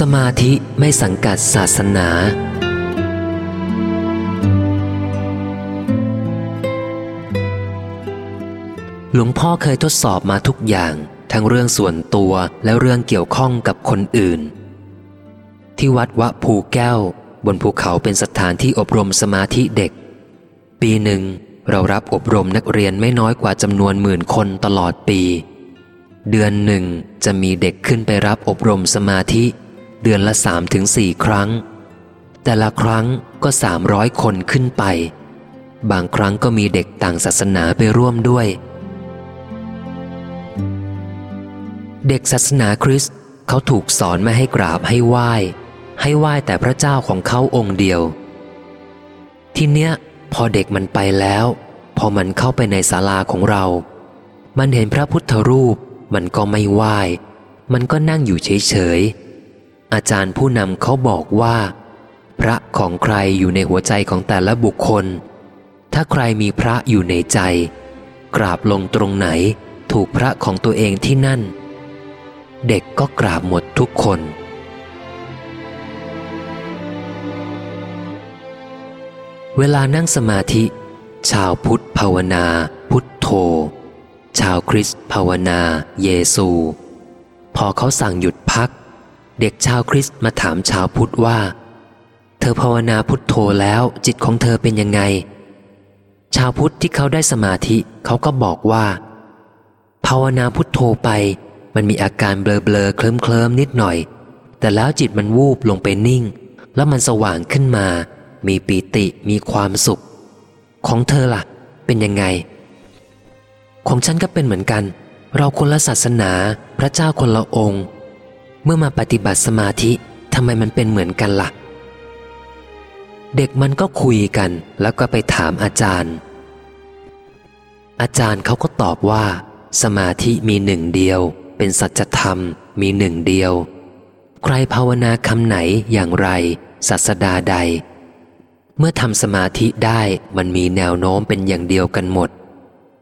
สมาธิไม่สังกัดศาสนา หลวงพ่อเคยทดสอบมาทุกอย่าง ทั้งเรื่องส่วนตัวและเรื่องเกี่ยวข้องกับคนอื่น ที่วัดวะภูแก้ว บนภูเขาเป็นสถานที่อบรมสมาธิเด็ก ปีหนึ่ง เรารับอบรมนักเรียนไม่น้อยกว่าจำนวนหมื่นคนตลอดปีเดือนหนึ่งจะมีเด็กขึ้นไปรับอบรมสมาธิ เดือนละสามถึงสี่ครั้ง แต่ละครั้งก็สามร้อยคนขึ้นไป บางครั้งก็มีเด็กต่างศาสนาไปร่วมด้วย เด็กศาสนาคริสต์เขาถูกสอนไม่ให้กราบให้ไหว้ ให้ไหว้แต่พระเจ้าของเขาองค์เดียว ทีเนี้ยพอเด็กมันไปแล้ว พอมันเข้าไปในศาลาของเรา มันเห็นพระพุทธรูป มันก็ไม่ไหว้ มันก็นั่งอยู่เฉยๆ อาจารย์ผู้นำเขาบอกว่า พระของใครอยู่ในหัวใจของแต่ละบุคคล ถ้าใครมีพระอยู่ในใจ กราบลงตรงไหนถูกพระของตัวเองที่นั่น เด็กก็กราบหมดทุกคน เวลานั่งสมาธิ ชาวพุทธภาวนา พุทโธ ชาวคริสต์ภาวนา เยซู พอเขาสั่งหยุดพัก เด็กชาวคริสต์มาถามชาวพุทธว่า เธอภาวนาพุทโธแล้วจิตของเธอเป็นยังไง ชาวพุทธที่เขาได้สมาธิเขาก็บอกว่า ภาวนาพุทโธไป มันมีอาการเบลอเบลอเคลิ้มเคลิมนิดหน่อย แต่แล้วจิตมันวูบลงไปนิ่ง แล้วมันสว่างขึ้นมา มีปีติมีความสุข ของเธอล่ะ เป็นยังไง ของฉันก็เป็นเหมือนกัน เราคนละศาสนาพระเจ้าคนละองค์ เมื่อมาปฏิบัติสมาธิทำไมมันเป็นเหมือนกันละ่ะ เด็กมันก็คุยกันแล้วก็ไปถามอาจารย์ อาจารย์เขาก็ตอบว่า สมาธิมีหนึ่งเดียว เป็นสัจธรรมมีหนึ่งเดียว ใครภาวนาคำไหนอย่างไรศาสดาใด เมื่อทำสมาธิได้มันมีแนวโน้มเป็นอย่างเดียวกันหมด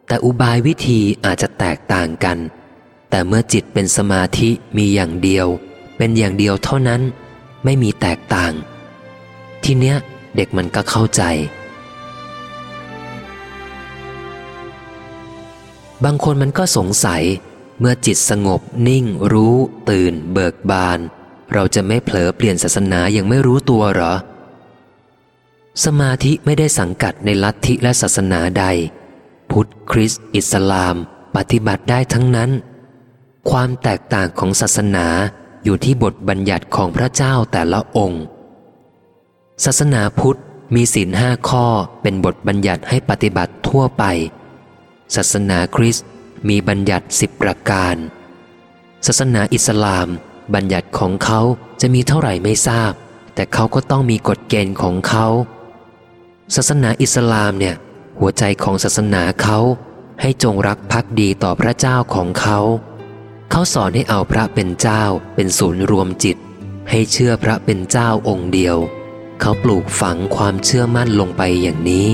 แต่อุบายวิธีอาจจะแตกต่างกัน แต่เมื่อจิตเป็นสมาธิมีอย่างเดียว เป็นอย่างเดียวเท่านั้น ไม่มีแตกต่าง ทีเนี้ยเด็กมันก็เข้าใจ บางคนมันก็สงสัย เมื่อจิตสงบ นิ่ง รู้ ตื่น เบิกบาน เราจะไม่เผลอเปลี่ยนศาสนาอย่างไม่รู้ตัวหรอ สมาธิไม่ได้สังกัดในลัทธิและศาสนาใด พุทธคริสต์อิสลาม ปฏิบัติได้ทั้งนั้น ความแตกต่างของศาสนาอยู่ที่บทบัญญัติของพระเจ้าแต่ละองค์ ศาสนาพุทธมีศีลห้าข้อเป็นบทบัญญัติให้ปฏิบัติทั่วไป ศาสนาคริสต์มีบัญญัติสิบประการ ศาสนาอิสลาม บัญญัติของเขาจะมีเท่าไหร่ไม่ทราบ แต่เขาก็ต้องมีกฎเกณฑ์ของเขา ศาสนาอิสลามเนี่ยหัวใจของศาสนาเขาให้จงรักภักดีต่อพระเจ้าของเขา เขาสอนให้เอาพระเป็นเจ้าเป็นศูนย์รวมจิต ให้เชื่อพระเป็นเจ้าองค์เดียว เขาปลูกฝังความเชื่อมั่นลงไปอย่างนี้